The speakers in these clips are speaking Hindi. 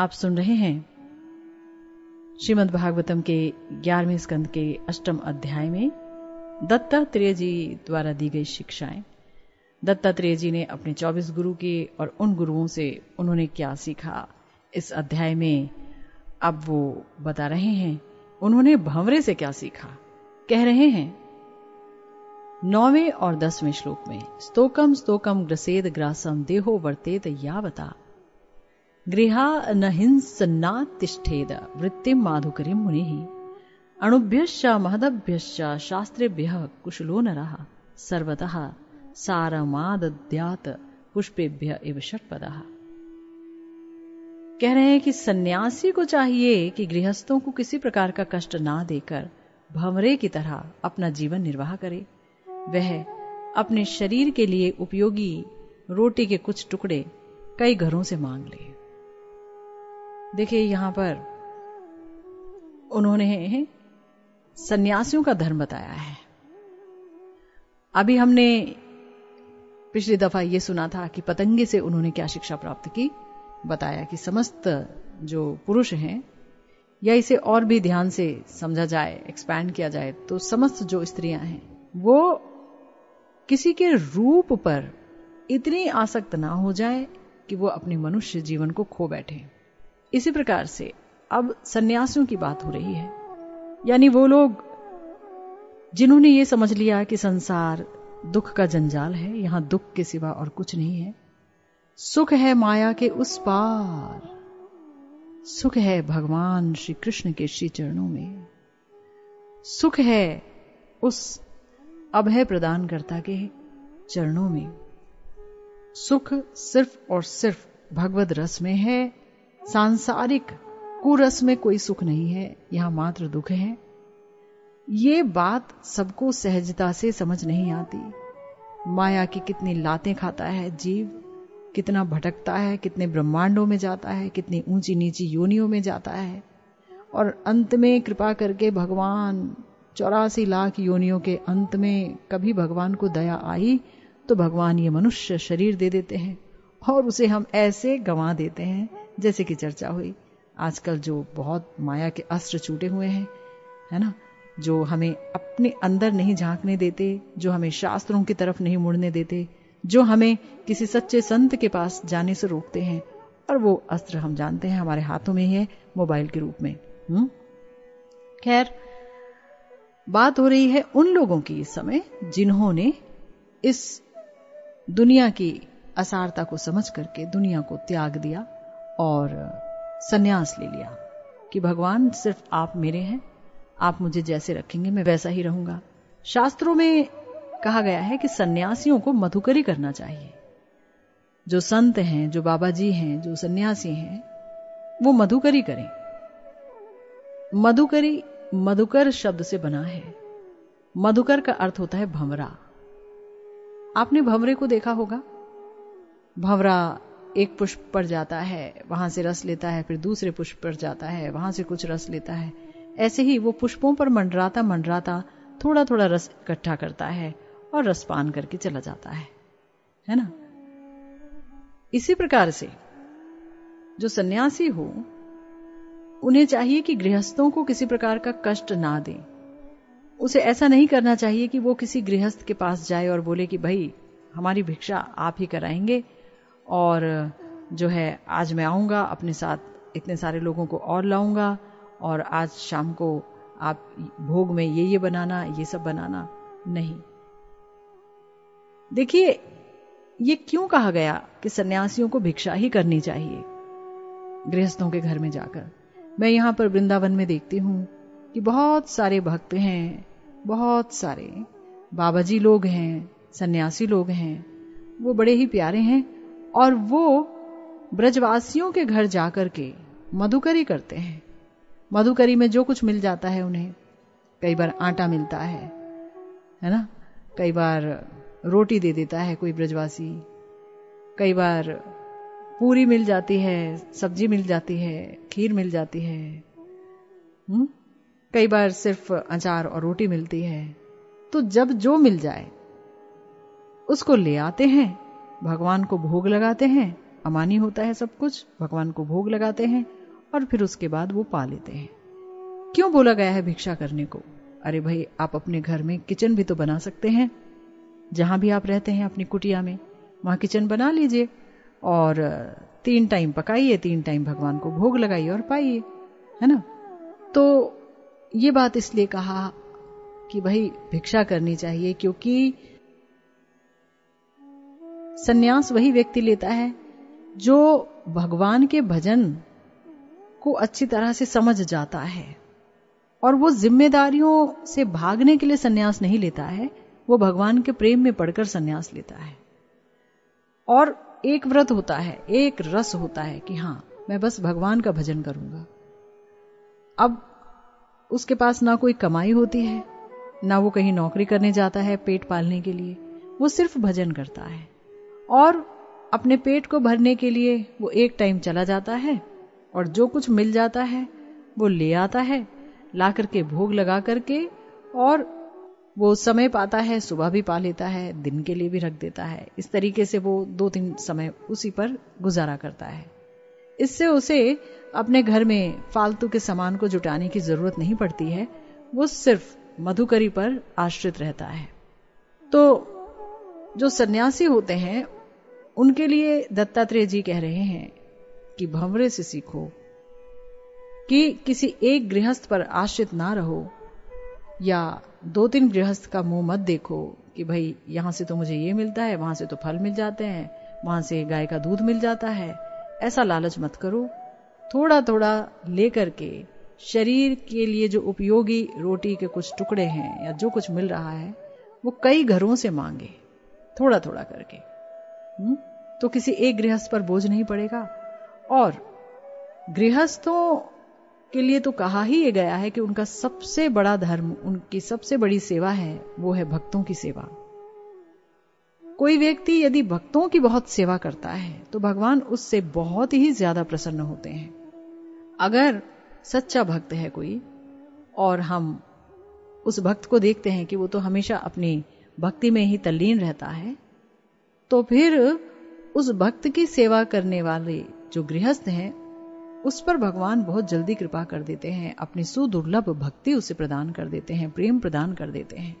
आप सुन रहे हैं श्रीमद् भागवतम के ग्यारहवें स्कंद के अष्टम अध्याय में दत्तात्रेय जी द्वारा दी गई शिक्षाएँ। दत्तात्रेय जी ने अपने 24 गुरु के और उन गुरुओं से उन्होंने क्या सीखा? इस अध्याय में अब वो बता रहे हैं, उन्होंने भंवरे से क्या सीखा? कह रहे हैं, नौवें और दसवें श्लोक में, स्तोकम स्तोकम ग्रसेद ग्रासम देहो वर्तेत यावता। गृहा न हिंसन्नातिष्ठेद वृत्तिम माधुकरी मुनि। अणुभ्यश्च महदभ्यश्च शास्त्रेभ्य कुशलो नरः। सर्वतः सारमाद्यात पुष्पेभ्य एव षटपद। कह रहे हैं कि सन्यासी को चाहिए कि गृहस्थों को किसी प्रकार का कष्ट ना देकर भंवरे की तरह अपना जीवन निर्वाह करे। वह अपने शरीर के लिए उपयोगी रोटी के कुछ टुकड़े कई घरों से मांग ले। देखिए, यहाँ पर उन्होंने सन्यासियों का धर्म बताया है। अभी हमने पिछली दफ़ा यह सुना था कि पतंगे से उन्होंने क्या शिक्षा प्राप्त की, बताया कि समस्त जो पुरुष हैं, या इसे और भी ध्यान से समझा जाए एक्सपैंड किया जाए तो समस्त जो स्त्रियाँ हैं, वो किसी के रूप पर इतनी आसक्त ना हो जाए कि वो अपने मनुष्य जीवन को खो बैठे। इसी प्रकार से अब सन्यासियों की बात हो रही है। यानी वो लोग जिन्होंने ये समझ लिया कि संसार दुख का जंजाल है, यहाँ दुख के सिवा और कुछ नहीं है, सुख है माया के उस पार। सुख है भगवान श्री कृष्ण के श्री चरणों में। सुख है उस अभय प्रदान करता के चरणों में। सुख सिर्फ़ और सिर्फ़ भगवत रस में है सांसारिक कुरस में कोई सुख नहीं है, यहाँ मात्र दुख है। ये बात सबको सहजता से समझ नहीं आती। माया की कितनी लातें खाता है जीव, कितना भटकता है, कितने ब्रह्मांडों में जाता है, कितनी ऊँची नीची योनियों में जाता है। और अंत में कृपा करके भगवान चौरासी लाख योनियों के अंत में कभी भगवान को दया आई तो भगवान ये मनुष्य शरीर दे देते हैं। और उसे हम ऐसे गंवा देते हैं, जैसे कि चर्चा हुई। आजकल जो बहुत माया के अस्त्र छूटे हुए हैं, है ना? जो हमें अपने अंदर नहीं झांकने देते, जो हमें शास्त्रों की तरफ़ नहीं मुड़ने देते, जो हमें किसी सच्चे संत के पास जाने से रोकते हैं। और वो अस्त्र हम जानते हैं, हमारे हाथों में ही है, मोबाइल के रूप में। हम्म? खैर, बात हो रही है उन लोगों की इस समय, जिन्होंने इस दुनिया की असारता को समझ करके दुनिया को त्याग दिया और सन्यास ले लिया कि भगवान सिर्फ़ आप मेरे हैं, आप मुझे जैसे रखेंगे, मैं वैसा ही रहूँगा। शास्त्रों में कहा गया है कि सन्यासियों को मधुकरी करना चाहिए। जो संत हैं, जो बाबा जी हैं, जो सन्यासी हैं, वो मधुकरी करें। मधुकरी मधुकर शब्द से बना है। मधुकर का अर्थ होता है भंवरा। आपने भंवरे को देखा होगा? भंवरा एक पुष्प पर जाता है, वहाँ से रस लेता है, फिर दूसरे पुष्प पर जाता है, वहाँ से कुछ रस लेता है। ऐसे ही वो पुष्पों पर मंडराता मंडराता थोड़ा थोड़ा रस इकट्ठा करता है और रसपान करके चला जाता है। है ना? इसी प्रकार से जो सन्यासी हो, उन्हें चाहिए कि गृहस्थों को किसी प्रकार का कष्ट ना दें। उसे ऐसा नहीं करना चाहिए कि वो किसी गृहस्थ के पास जाए और बोले कि, भाई, हमारी भिक्षा आप ही कराएँगे और जो है, आज मैं आऊँगा, अपने साथ इतने सारे लोगों को और लाऊँगा, और आज शाम को आप भोग में ये ये बनाना, ये सब बनाना नहीं। देखिए, ये क्यों कहा गया कि सन्यासियों को भिक्षा ही करनी चाहिए गृहस्थों के घर में जाकर? मैं यहाँ पर वृंदावन में देखती हूँ कि बहुत सारे भक्त हैं, बहुत सारे बाबा जी लोग हैं, सन्यासी लोग हैं, वो बड़े ही प्यारे हैं और वो ब्रजवासियों के घर जाकर के मधुकरी करते हैं। मधुकरी में जो कुछ मिल जाता है उन्हें कई बार आटा मिलता है है ना? कई बार रोटी दे देता है कोई ब्रजवासी। कई बार पूरी मिल जाती है, सब्ज़ी मिल जाती है, खीर मिल जाती है हुँ? कई बार सिर्फ़ अचार और रोटी मिलती है। तो जब जो मिल जाए, उसको ले आते हैं। भगवान को भोग लगाते हैं, अमानी होता है सब कुछ, भगवान को भोग लगाते हैं और फिर उसके बाद वो पा लेते हैं। क्यों बोला गया है भिक्षा करने को? अरे भाई, आप अपने घर में किचन भी तो बना सकते हैं। जहाँ भी आप रहते हैं अपनी कुटिया में, वहाँ किचन बना लीजिए और तीन टाइम पकाइए, तीन टाइम भगवान को भोग लगाइए और पाइए, है ना? तो ये बात इसलिए कहा कि भाई भिक्षा करनी चाहिए क्योंकि सन्यास वही व्यक्ति लेता है जो भगवान के भजन को अच्छी तरह से समझ जाता है और वो जिम्मेदारियों से भागने के लिए सन्यास नहीं लेता है, वो भगवान के प्रेम में पड़कर सन्यास लेता है। और एक व्रत होता है, एक रस होता है कि हाँ, मैं बस भगवान का भजन करूँगा। अब उसके पास ना कोई कमाई होती है, ना वो कहीं नौकरी करने जाता है पेट पालने के लिए, वो सिर्फ़ भजन करता है। और अपने पेट को भरने के लिए वो एक टाइम चला जाता है और जो कुछ मिल जाता है, वो ले आता है ला करके भोग लगा करके और वो समय पाता है, सुबह भी पा लेता है, दिन के लिए भी रख देता है। इस तरीके से वो दो तीन समय उसी पर गुजारा करता है। इससे उसे अपने घर में फालतू के सामान को जुटाने की ज़रूरत नहीं पड़ती है, वो सिर्फ़ मधुकरी पर आश्रित रहता है। तो जो सन्यासी होते हैं उनके लिए दत्तात्रेय जी कह रहे हैं कि भंवरे से सीखो, कि किसी एक गृहस्थ पर आश्रित ना रहो, या दो तीन गृहस्थ का मुँह मत देखो कि भाई यहाँ से तो मुझे ये मिलता है, वहाँ से तो फल मिल जाते हैं, वहाँ से गाय का दूध मिल जाता है। ऐसा लालच मत करो। थोड़ा थोड़ा लेकर के शरीर के लिए जो उपयोगी रोटी के कुछ टुकड़े हैं या जो कुछ मिल रहा है, वो कई घरों से मांगे, थोड़ा थोड़ा करके। हुँ? तो किसी एक गृहस्थ पर बोझ नहीं पड़ेगा। और गृहस्थों के लिए तो कहा ही ये गया है कि उनका सबसे बड़ा धर्म, उनकी सबसे बड़ी सेवा है, वो है भक्तों की सेवा। कोई व्यक्ति यदि भक्तों की बहुत सेवा करता है तो भगवान उससे बहुत ही ज़्यादा प्रसन्न होते हैं। अगर सच्चा भक्त है कोई, और हम उस भक्त को देखते हैं कि वो तो हमेशा अपनी भक्ति में ही तल्लीन रहता है तो फिर उस भक्त की सेवा करने वाले जो गृहस्थ हैं, उस पर भगवान बहुत जल्दी कृपा कर देते हैं, अपनी सुदुर्लभ भक्ति उसे प्रदान कर देते हैं, प्रेम प्रदान कर देते हैं।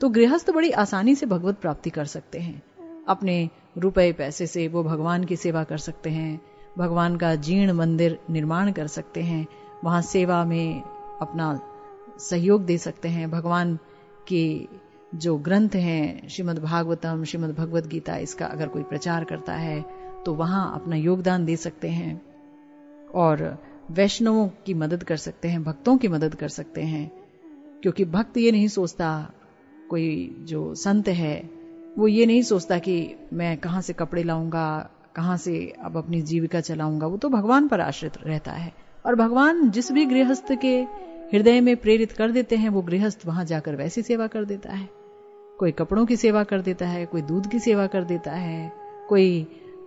तो गृहस्थ बड़ी आसानी से भगवत प्राप्ति कर सकते हैं। अपने रुपए पैसे से वो भगवान की सेवा कर सकते हैं, भगवान का जीर्ण मंदिर निर्माण कर सकते हैं, वहाँ सेवा में अपना सहयोग दे सकते हैं, भगवान के जो ग्रंथ हैं श्रीमद् भागवतम श्रीमद् भगवत गीता इसका अगर कोई प्रचार करता है तो वहाँ अपना योगदान दे सकते हैं। और वैष्णवों की मदद कर सकते हैं, भक्तों की मदद कर सकते हैं, क्योंकि भक्त ये नहीं सोचता, कोई जो संत है, वो ये नहीं सोचता कि मैं कहाँ से कपड़े लाऊँगा, कहाँ से अब अपनी जीविका चलाऊँगा, वो तो भगवान पर आश्रित रहता है। और भगवान जिस भी गृहस्थ के हृदय में प्रेरित कर देते हैं, वो गृहस्थ वहाँ जाकर वैसी सेवा कर देता है। कोई कपड़ों की सेवा कर देता है, कोई दूध की सेवा कर देता है, कोई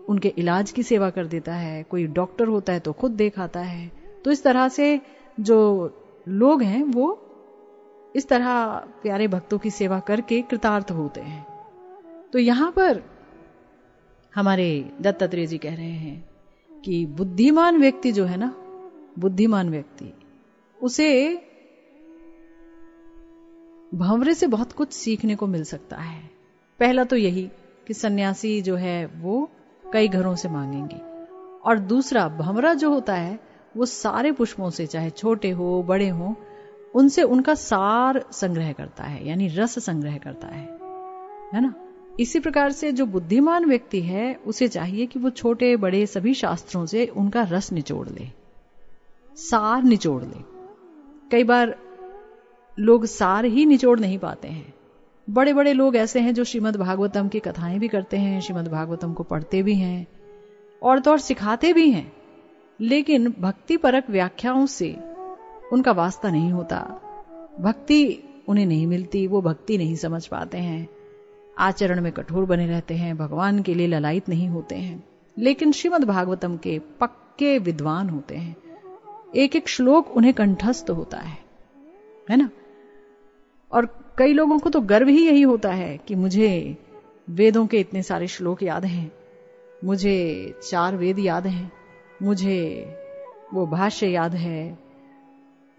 उनके इलाज की सेवा कर देता है, कोई डॉक्टर होता है तो खुद देख आता है। तो इस तरह से जो लोग हैं, वो इस तरह प्यारे भक्तों की सेवा करके कृतार्थ होते हैं। तो यहाँ पर हमारे दत्तात्रेय जी कह रहे हैं कि बुद्धिमान व्यक्ति जो है ना, बुद्धिमान व्यक्ति, उसे भंवरे से बहुत कुछ सीखने को मिल सकता है। पहला तो यही कि सन्यासी जो है वो कई घरों से मांगेंगे। और दूसरा, भंवरा जो होता है, वो सारे पुष्पों से, चाहे छोटे हो, बड़े हो, उनसे उनका सार संग्रह करता है, यानी रस संग्रह करता है। है ना? इसी प्रकार से जो बुद्धिमान व्यक्ति है, उसे चाहिए कि वो छोटे, बड़े सभी शास्त्रों से उनका रस निचोड़ ले, सार निचोड़ ले। कई बार लोग सार ही निचोड़ नहीं पाते हैं। बड़े बड़े लोग ऐसे हैं जो श्रीमद् भागवतम की कथाएँ भी करते हैं, श्रीमद् भागवतम को पढ़ते भी हैं, और तो और सिखाते भी हैं। लेकिन भक्ति परक व्याख्याओं से उनका वास्ता नहीं होता। भक्ति उन्हें नहीं मिलती, वो भक्ति नहीं समझ पाते हैं। आचरण में कठोर बने रहते हैं, भगवान के लिए ललायत नहीं होते हैं। लेकिन श्रीमद् भागवतम के पक्के विद्वान होते हैं। एक एक श्लोक उन्हें कंठस्थ होता है। है ना? और कई लोगों को तो गर्व ही यही होता है कि मुझे वेदों के इतने सारे श्लोक याद हैं। मुझे चार वेद याद हैं। मुझे वो भाष्य याद है।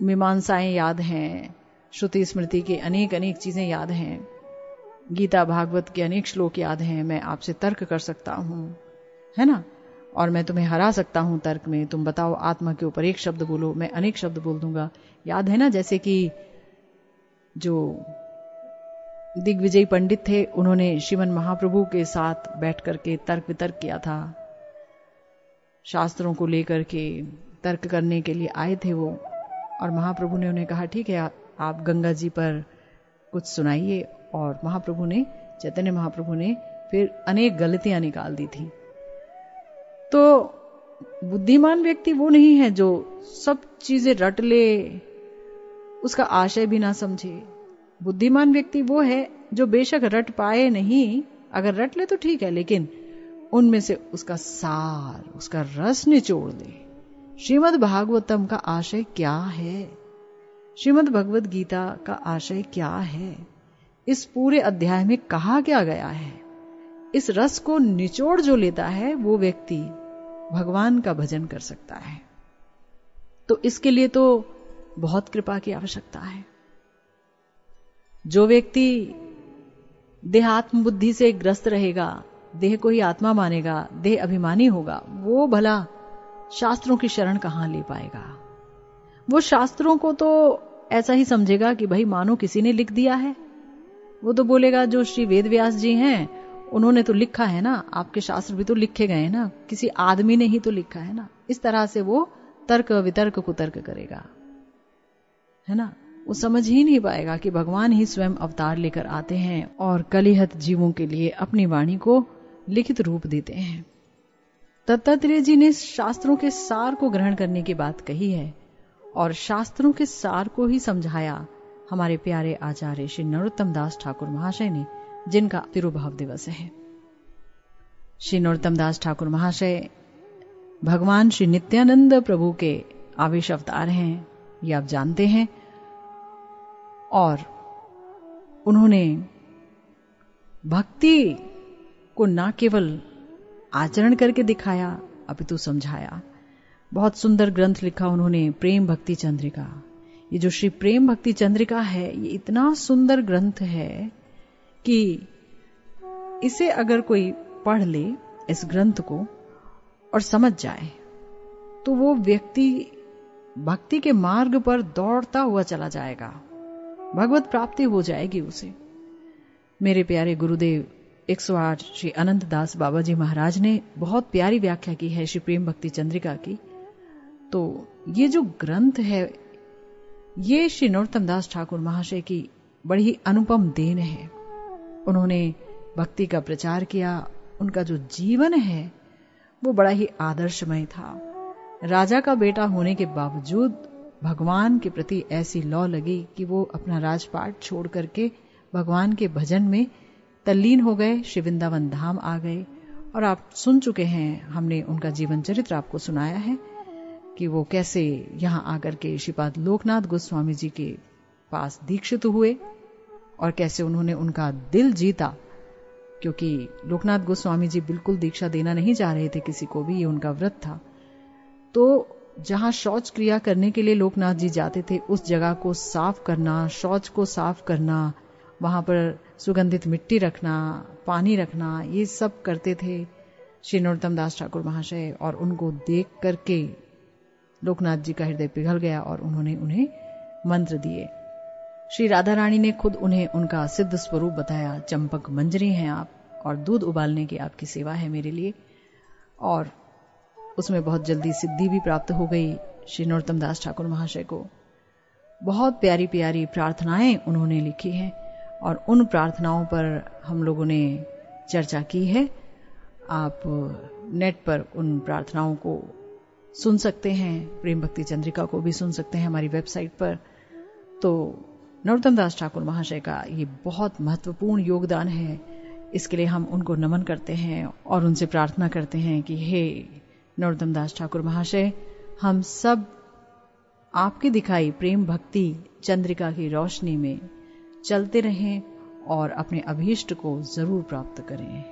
मीमांसाएँ याद हैं। श्रुति स्मृति के अनेक अनेक चीज़ें याद हैं। गीता भागवत के अनेक श्लोक याद हैं। मैं आपसे तर्क कर सकता हूँ। है ना? और मैं तुम्हें हरा सकता हूँ तर्क में। तुम बताओ आत्मा के ऊपर एक शब्द बोलो। मैं अनेक शब्द बोल दूँगा। याद है ना? जैसे कि जो दिग्विजय पंडित थे, उन्होंने शिवन महाप्रभु के साथ बैठ करके तर्क वितर्क किया था। शास्त्रों को लेकर के तर्क करने के लिए आए थे वो, और महाप्रभु ने उन्हें कहा, ठीक है आप गंगा जी पर कुछ सुनाइए। और महाप्रभु ने, चैतन्य महाप्रभु ने फिर अनेक गलतियाँ निकाल दी थी। तो बुद्धिमान व्यक्ति वो नहीं है जो सब चीज़ें रट ले उसका आशय भी ना समझे। बुद्धिमान व्यक्ति वो है जो बेशक रट पाए नहीं, अगर रट ले तो ठीक है, लेकिन उनमें से उसका सार, उसका रस निचोड़ दे। श्रीमद भागवतम का आशय क्या है? श्रीमद भगवत गीता का आशय क्या है? इस पूरे अध्याय में कहा क्या गया है? इस रस को निचोड़ जो लेता है, वो व्यक्ति भगवान का भजन कर सकता है। तो इसके लिए तो बहुत कृपा की आवश्यकता है। जो व्यक्ति देहात्म बुद्धि से ग्रस्त रहेगा, देह को ही आत्मा मानेगा, देह अभिमानी होगा, वो भला शास्त्रों की शरण कहाँ ले पाएगा? वो शास्त्रों को तो ऐसा ही समझेगा कि भाई मानो किसी ने लिख दिया है। वो तो बोलेगा, जो श्री वेद व्यास जी हैं, उन्होंने तो लिखा है ना, आपके शास्त्र भी तो लिखे गए ना, किसी आदमी ने ही तो लिखा है ना। इस तरह से वो तर्क वितर्क कुतर्क करेगा। है ना? वो समझ ही नहीं पाएगा कि भगवान ही स्वयं अवतार लेकर आते हैं और कलिहत जीवों के लिए अपनी वाणी को लिखित रूप देते हैं। दत्तात्रेय जी ने शास्त्रों के सार को ग्रहण करने की बात कही है और शास्त्रों के सार को ही समझाया हमारे प्यारे आचार्य श्री नरोत्तम दास ठाकुर महाशय ने, जिनका तिरुभाव दिवस है। श्री नरोत्तम दास ठाकुर महाशय, भगवान श्री नित्यानंद प्रभु के आवेश अवतार हैं। ये आप जानते हैं। और उन्होंने भक्ति को ना केवल आचरण करके दिखाया, अपितु समझाया। बहुत सुंदर ग्रंथ लिखा उन्होंने, प्रेम भक्ति चंद्रिका। ये जो श्री प्रेम भक्ति चंद्रिका है, ये इतना सुंदर ग्रंथ है कि इसे अगर कोई पढ़ ले, इस ग्रंथ को, और समझ जाए तो वो व्यक्ति भक्ति के मार्ग पर दौड़ता हुआ चला जाएगा। भगवत प्राप्ति हो जाएगी उसे। मेरे प्यारे गुरुदेव 108 श्री अनंत दास बाबा जी महाराज ने बहुत प्यारी व्याख्या की है श्री प्रेम भक्ति चंद्रिका की। तो ये जो ग्रंथ है, ये श्री नरोत्तम दास ठाकुर महाशय की बड़ी ही अनुपम देन है। उन्होंने भक्ति का प्रचार किया, उनका जो जीवन है, वो बड़ा ही आदर्शमय था। राजा का बेटा होने के बावजूद भगवान के प्रति ऐसी लौ लगी कि वो अपना राजपाट छोड़ करके भगवान के भजन में तल्लीन हो गए, श्री वृंदावन धाम आ गए। और आप सुन चुके हैं, हमने उनका जीवन चरित्र आपको सुनाया है कि वो कैसे यहाँ आकर के श्रीपाद लोकनाथ गोस्वामी जी के पास दीक्षित हुए और कैसे उन्होंने उनका दिल जीता, क्योंकि लोकनाथ गोस्वामी जी बिल्कुल दीक्षा देना नहीं चाह रहे थे किसी को भी, ये उनका व्रत था। तो जहाँ शौच क्रिया करने के लिए लोकनाथ जी जाते थे, उस जगह को साफ़ करना, शौच को साफ़ करना, वहाँ पर सुगंधित मिट्टी रखना, पानी रखना, ये सब करते थे श्री नरोत्तम दास ठाकुर महाशय। और उनको देख करके लोकनाथ जी का हृदय पिघल गया और उन्होंने उन्हें मंत्र दिए। श्री राधा रानी ने खुद उन्हें उनका सिद्ध स्वरूप बताया, चंपक मंजरी हैं आप, और दूध उबालने की आपकी सेवा है मेरे लिए। और उसमें बहुत जल्दी सिद्धि भी प्राप्त हो गई श्री नरोत्तम दास ठाकुर महाशय को। बहुत प्यारी प्यारी प्रार्थनाएँ उन्होंने लिखी हैं और उन प्रार्थनाओं पर हम लोगों ने चर्चा की है। आप नेट पर उन प्रार्थनाओं को सुन सकते हैं, प्रेम भक्ति चंद्रिका को भी सुन सकते हैं हमारी वेबसाइट पर। तो नरोत्तम दास ठाकुर महाशय का ये बहुत महत्वपूर्ण योगदान है। इसके लिए हम उनको नमन करते हैं और उनसे प्रार्थना करते हैं कि हे नरोत्तम दास ठाकुर महाशय, हम सब आपकी दिखाई प्रेम भक्ति चंद्रिका की रोशनी में चलते रहें और अपने अभीष्ट को ज़रूर प्राप्त करें।